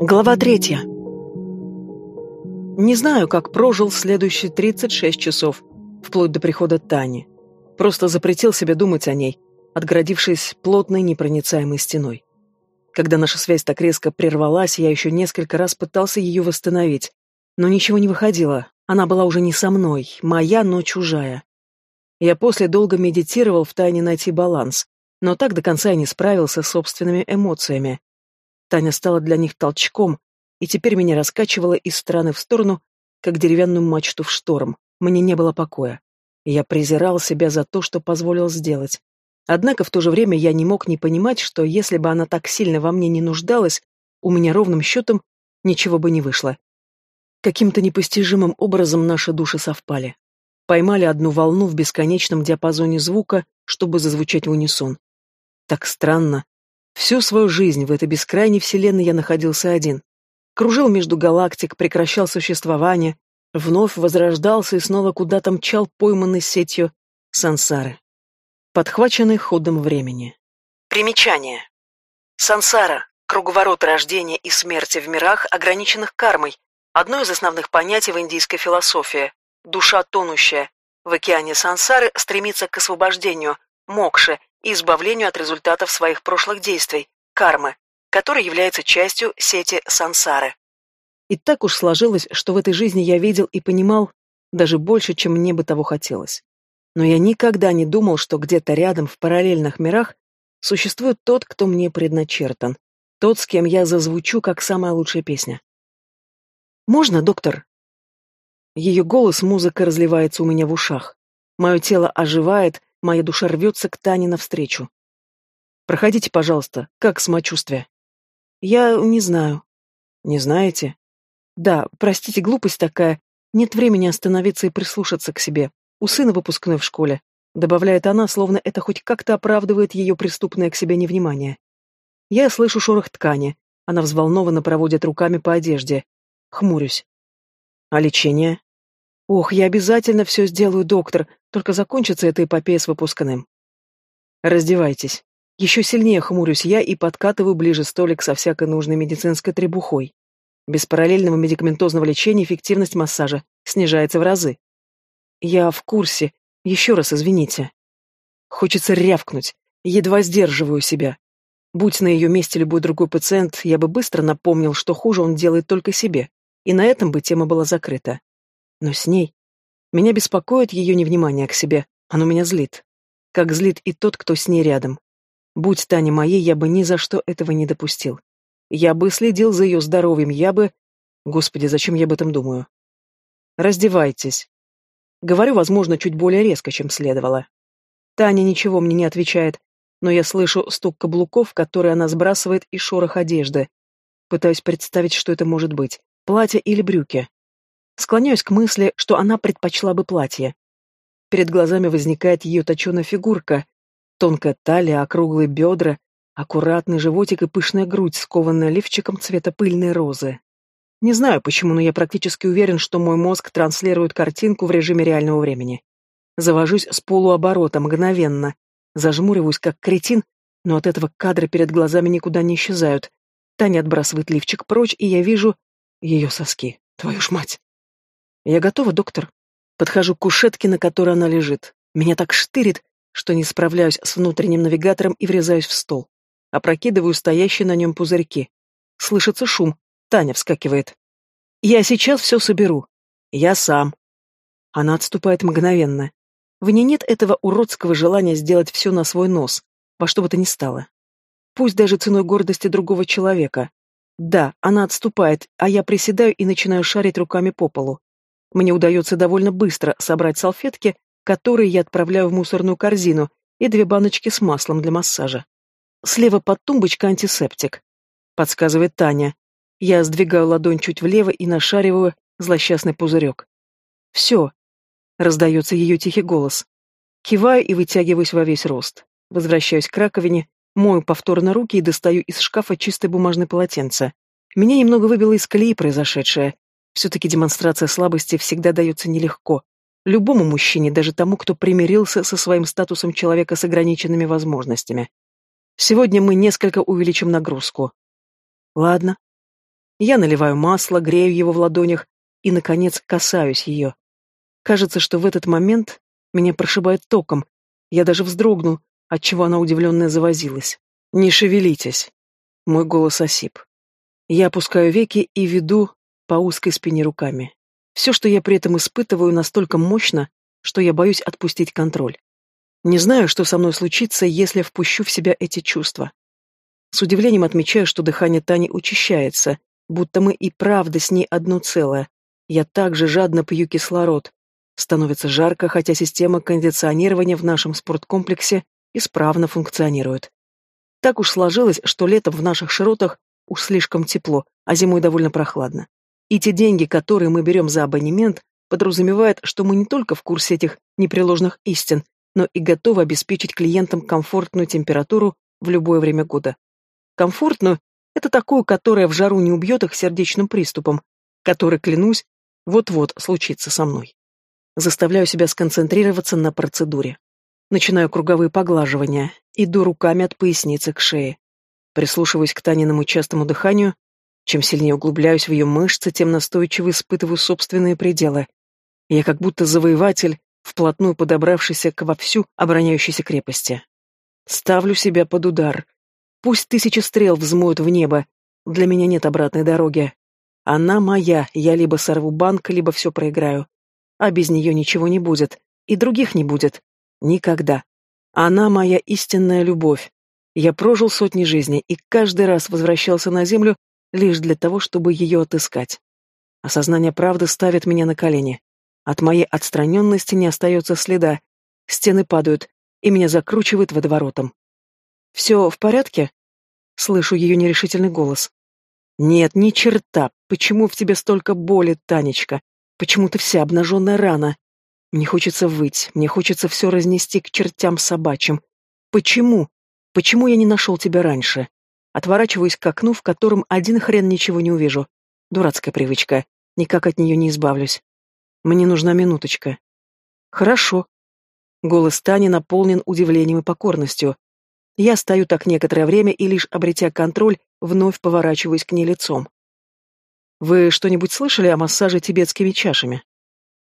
Глава третья. Не знаю, как прожил следующие 36 часов, вплоть до прихода Тани. Просто запретил себе думать о ней, отгородившись плотной непроницаемой стеной. Когда наша связь так резко прервалась, я еще несколько раз пытался ее восстановить, но ничего не выходило. Она была уже не со мной, моя, но чужая. Я после долго медитировал в тайне найти баланс, но так до конца и не справился с собственными эмоциями. Таня стала для них толчком, и теперь меня раскачивало из стороны в сторону, как деревянную мачту в шторм. Мне не было покоя. Я презирал себя за то, что позволил сделать. Однако в то же время я не мог не понимать, что если бы она так сильно во мне не нуждалась, у меня ровным счетом ничего бы не вышло. Каким-то непостижимым образом наши души совпали. Поймали одну волну в бесконечном диапазоне звука, чтобы зазвучать в унисон. Так странно, Всю свою жизнь в этой бескрайней вселенной я находился один. Кружил между галактик, прекращал существование, вновь возрождался и снова куда-то мчал пойманный сетью сансары, подхваченный ходом времени. Примечание. Сансара – круговорот рождения и смерти в мирах, ограниченных кармой, одно из основных понятий в индийской философии. Душа тонущая в океане сансары стремится к освобождению, мокше, и избавлению от результатов своих прошлых действий, кармы, которая является частью сети сансары. И так уж сложилось, что в этой жизни я видел и понимал даже больше, чем мне бы того хотелось. Но я никогда не думал, что где-то рядом, в параллельных мирах, существует тот, кто мне предначертан, тот, с кем я зазвучу, как самая лучшая песня. «Можно, доктор?» Ее голос, музыка разливается у меня в ушах. Мое тело оживает, Моя душа рвется к Тане навстречу. «Проходите, пожалуйста. Как самочувствие?» «Я не знаю». «Не знаете?» «Да, простите, глупость такая. Нет времени остановиться и прислушаться к себе. У сына выпускной в школе», — добавляет она, словно это хоть как-то оправдывает ее преступное к себе невнимание. Я слышу шорох ткани. Она взволнованно проводит руками по одежде. Хмурюсь. «А лечение?» «Ох, я обязательно все сделаю, доктор. Только закончится эта эпопея с выпускным. Раздевайтесь. Еще сильнее хмурюсь я и подкатываю ближе столик со всякой нужной медицинской требухой. Без параллельного медикаментозного лечения эффективность массажа снижается в разы. Я в курсе. Еще раз извините. Хочется рявкнуть. Едва сдерживаю себя. Будь на ее месте любой другой пациент, я бы быстро напомнил, что хуже он делает только себе. И на этом бы тема была закрыта. Но с ней меня беспокоит ее невнимание к себе, оно меня злит. Как злит и тот, кто с ней рядом. Будь Таня моей, я бы ни за что этого не допустил. Я бы следил за ее здоровьем, я бы... Господи, зачем я об этом думаю? Раздевайтесь. Говорю, возможно, чуть более резко, чем следовало. Таня ничего мне не отвечает, но я слышу стук каблуков, которые она сбрасывает, и шорох одежды. Пытаюсь представить, что это может быть. Платье или брюки. Склоняюсь к мысли, что она предпочла бы платье. Перед глазами возникает ее точеная фигурка. Тонкая талия, округлые бедра, аккуратный животик и пышная грудь, скованная лифчиком цвета пыльной розы. Не знаю почему, но я практически уверен, что мой мозг транслирует картинку в режиме реального времени. Завожусь с полуоборота мгновенно. Зажмуриваюсь, как кретин, но от этого кадры перед глазами никуда не исчезают. Таня отбрасывает лифчик прочь, и я вижу ее соски. Твою ж мать! «Я готова, доктор». Подхожу к кушетке, на которой она лежит. Меня так штырит, что не справляюсь с внутренним навигатором и врезаюсь в стол. Опрокидываю стоящие на нем пузырьки. Слышится шум. Таня вскакивает. «Я сейчас все соберу. Я сам». Она отступает мгновенно. В ней нет этого уродского желания сделать все на свой нос, во что бы то ни стало. Пусть даже ценой гордости другого человека. Да, она отступает, а я приседаю и начинаю шарить руками по полу. Мне удается довольно быстро собрать салфетки, которые я отправляю в мусорную корзину, и две баночки с маслом для массажа. Слева под тумбочкой антисептик. Подсказывает Таня. Я сдвигаю ладонь чуть влево и нашариваю злосчастный пузырек. «Все», — раздается ее тихий голос. Киваю и вытягиваюсь во весь рост. Возвращаюсь к раковине, мою повторно руки и достаю из шкафа чистое бумажное полотенце. Меня немного выбило из колеи произошедшее. Все-таки демонстрация слабости всегда дается нелегко. Любому мужчине, даже тому, кто примирился со своим статусом человека с ограниченными возможностями. Сегодня мы несколько увеличим нагрузку. Ладно. Я наливаю масло, грею его в ладонях и, наконец, касаюсь ее. Кажется, что в этот момент меня прошибает током. Я даже вздрогнул, отчего она удивленная завозилась. «Не шевелитесь!» Мой голос осип. Я опускаю веки и веду по узкой спине руками. Все, что я при этом испытываю, настолько мощно, что я боюсь отпустить контроль. Не знаю, что со мной случится, если впущу в себя эти чувства. С удивлением отмечаю, что дыхание Тани учащается, будто мы и правда с ней одно целое. Я также жадно пью кислород. Становится жарко, хотя система кондиционирования в нашем спорткомплексе исправно функционирует. Так уж сложилось, что летом в наших широтах уж слишком тепло, а зимой довольно прохладно. И те деньги, которые мы берем за абонемент, подразумевают, что мы не только в курсе этих непреложных истин, но и готовы обеспечить клиентам комфортную температуру в любое время года. Комфортную – это такую, которая в жару не убьет их сердечным приступом, который, клянусь, вот-вот случится со мной. Заставляю себя сконцентрироваться на процедуре. Начинаю круговые поглаживания, иду руками от поясницы к шее. Прислушиваюсь к Таниному частому дыханию, чем сильнее углубляюсь в ее мышцы, тем настойчиво испытываю собственные пределы. Я как будто завоеватель, вплотную подобравшийся к вовсю обороняющейся крепости. Ставлю себя под удар. Пусть тысячи стрел взмоют в небо. Для меня нет обратной дороги. Она моя, я либо сорву банк, либо все проиграю. А без нее ничего не будет. И других не будет. Никогда. Она моя истинная любовь. Я прожил сотни жизней и каждый раз возвращался на землю лишь для того, чтобы ее отыскать. Осознание правды ставит меня на колени. От моей отстраненности не остается следа. Стены падают, и меня закручивает водоворотом. «Все в порядке?» Слышу ее нерешительный голос. «Нет, ни черта. Почему в тебе столько боли, Танечка? Почему ты вся обнаженная рана? Мне хочется выть, мне хочется все разнести к чертям собачьим. Почему? Почему я не нашел тебя раньше? Отворачиваюсь к окну, в котором один хрен ничего не увижу. Дурацкая привычка. Никак от нее не избавлюсь. Мне нужна минуточка. Хорошо. Голос Тани наполнен удивлением и покорностью. Я стою так некоторое время и, лишь обретя контроль, вновь поворачиваюсь к ней лицом. Вы что-нибудь слышали о массаже тибетскими чашами?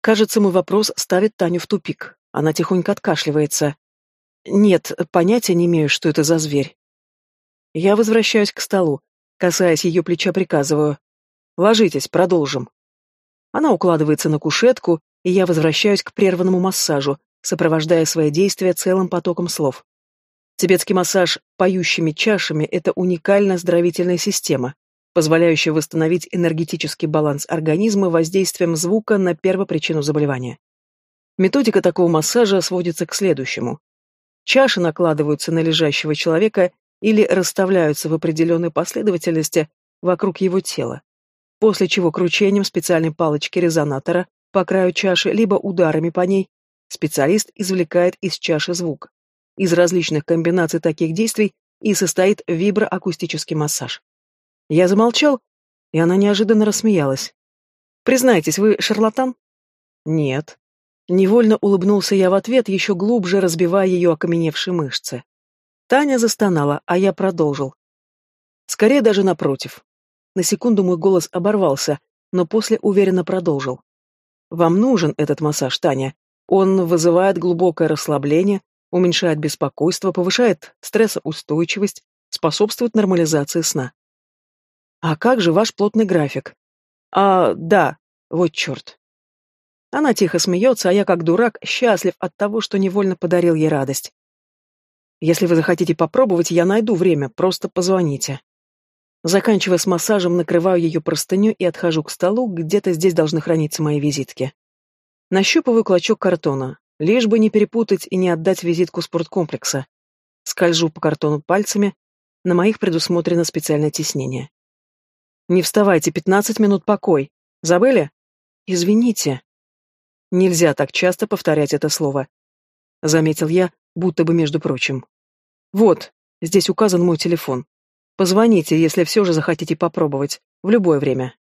Кажется, мой вопрос ставит Таню в тупик. Она тихонько откашливается. Нет, понятия не имею, что это за зверь. Я возвращаюсь к столу. Касаясь ее плеча, приказываю. «Ложитесь, продолжим». Она укладывается на кушетку, и я возвращаюсь к прерванному массажу, сопровождая свои действия целым потоком слов. Тибетский массаж поющими чашами – это уникальная оздоровительная система, позволяющая восстановить энергетический баланс организма воздействием звука на первопричину заболевания. Методика такого массажа сводится к следующему. Чаши накладываются на лежащего человека или расставляются в определенной последовательности вокруг его тела, после чего кручением специальной палочки-резонатора по краю чаши, либо ударами по ней, специалист извлекает из чаши звук. Из различных комбинаций таких действий и состоит виброакустический массаж. Я замолчал, и она неожиданно рассмеялась. «Признайтесь, вы шарлатан?» «Нет». Невольно улыбнулся я в ответ, еще глубже разбивая ее окаменевшие мышцы. Таня застонала, а я продолжил. Скорее даже напротив. На секунду мой голос оборвался, но после уверенно продолжил. Вам нужен этот массаж, Таня. Он вызывает глубокое расслабление, уменьшает беспокойство, повышает стрессоустойчивость, способствует нормализации сна. А как же ваш плотный график? А, да, вот черт. Она тихо смеется, а я, как дурак, счастлив от того, что невольно подарил ей радость. Если вы захотите попробовать, я найду время, просто позвоните. Заканчивая с массажем, накрываю ее простыню и отхожу к столу, где-то здесь должны храниться мои визитки. Нащупываю клочок картона, лишь бы не перепутать и не отдать визитку спорткомплекса. Скольжу по картону пальцами, на моих предусмотрено специальное теснение. «Не вставайте, пятнадцать минут покой. Забыли?» «Извините». Нельзя так часто повторять это слово. Заметил я, будто бы между прочим. Вот, здесь указан мой телефон. Позвоните, если все же захотите попробовать, в любое время.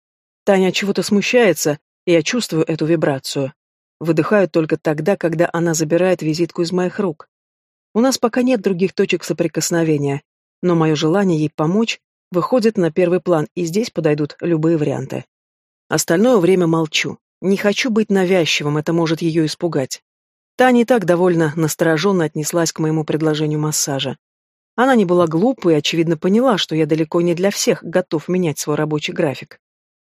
Таня чего-то смущается, и я чувствую эту вибрацию. Выдыхаю только тогда, когда она забирает визитку из моих рук. У нас пока нет других точек соприкосновения, но мое желание ей помочь выходит на первый план, и здесь подойдут любые варианты. Остальное время молчу. Не хочу быть навязчивым, это может ее испугать. Таня и так довольно настороженно отнеслась к моему предложению массажа. Она не была глупой и, очевидно, поняла, что я далеко не для всех готов менять свой рабочий график.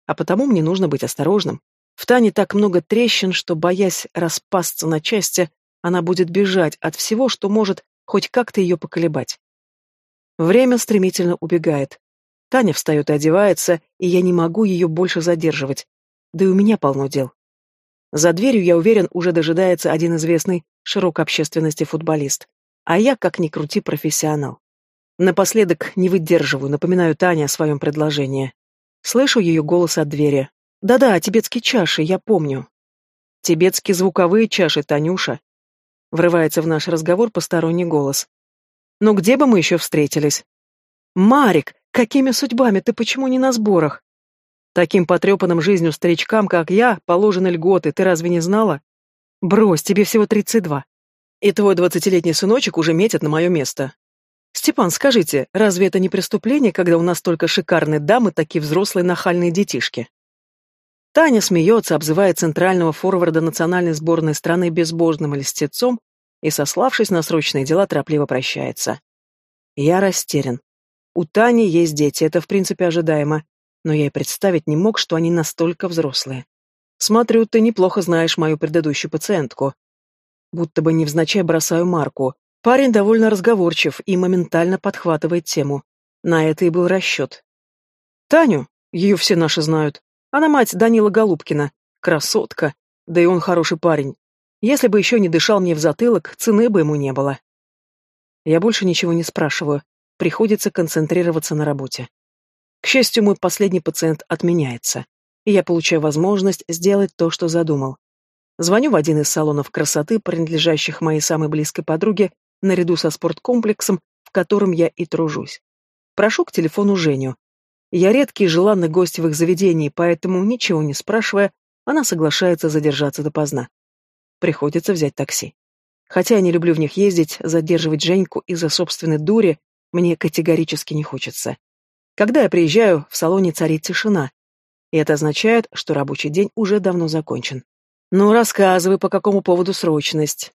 А потому мне нужно быть осторожным. В Тане так много трещин, что, боясь распасться на части, она будет бежать от всего, что может хоть как-то ее поколебать. Время стремительно убегает. Таня встает и одевается, и я не могу ее больше задерживать. Да и у меня полно дел. За дверью, я уверен, уже дожидается один известный широкой общественности футболист. А я, как ни крути, профессионал. Напоследок не выдерживаю, напоминаю Тане о своем предложении. Слышу ее голос от двери. «Да-да, тибетские чаши, я помню». «Тибетские звуковые чаши, Танюша», Врывается в наш разговор посторонний голос. «Ну где бы мы еще встретились?» «Марик, какими судьбами? Ты почему не на сборах?» «Таким потрепанным жизнью старичкам, как я, положены льготы, ты разве не знала?» «Брось, тебе всего тридцать два. И твой двадцатилетний сыночек уже метит на мое место. Степан, скажите, разве это не преступление, когда у нас только шикарные дамы, такие взрослые нахальные детишки?» Таня смеется, обзывая центрального форварда национальной сборной страны безбожным льстецом и, сославшись на срочные дела, торопливо прощается. Я растерян. У Тани есть дети, это в принципе ожидаемо, но я и представить не мог, что они настолько взрослые. Смотрю, ты неплохо знаешь мою предыдущую пациентку. Будто бы невзначай бросаю марку. Парень довольно разговорчив и моментально подхватывает тему. На это и был расчет. Таню, ее все наши знают, она мать Данила Голубкина. Красотка. Да и он хороший парень. Если бы еще не дышал мне в затылок, цены бы ему не было. Я больше ничего не спрашиваю. Приходится концентрироваться на работе. К счастью, мой последний пациент отменяется, и я получаю возможность сделать то, что задумал. Звоню в один из салонов красоты, принадлежащих моей самой близкой подруге, наряду со спорткомплексом, в котором я и тружусь. Прошу к телефону Женю, я редкий и желанный гость в их заведении, поэтому, ничего не спрашивая, она соглашается задержаться допоздна. Приходится взять такси. Хотя я не люблю в них ездить, задерживать Женьку из-за собственной дури мне категорически не хочется. Когда я приезжаю, в салоне царит тишина. И это означает, что рабочий день уже давно закончен. «Ну, рассказывай, по какому поводу срочность?»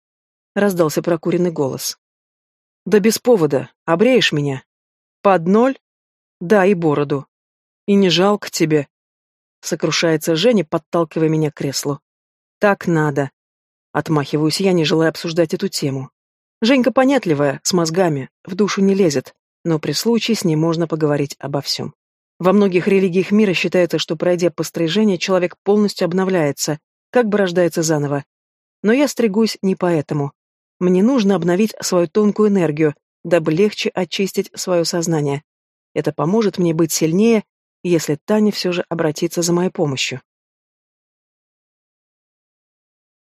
Раздался прокуренный голос. «Да без повода. Обреешь меня?» «Под ноль?» Да, и бороду. И не жалко тебе. Сокрушается Женя, подталкивая меня к креслу. Так надо. Отмахиваюсь я, не желая обсуждать эту тему. Женька понятливая, с мозгами, в душу не лезет, но при случае с ней можно поговорить обо всем. Во многих религиях мира считается, что пройдя пострижение, человек полностью обновляется, как бы рождается заново. Но я стригусь не поэтому. Мне нужно обновить свою тонкую энергию, дабы легче очистить свое сознание. Это поможет мне быть сильнее, если Таня все же обратится за моей помощью.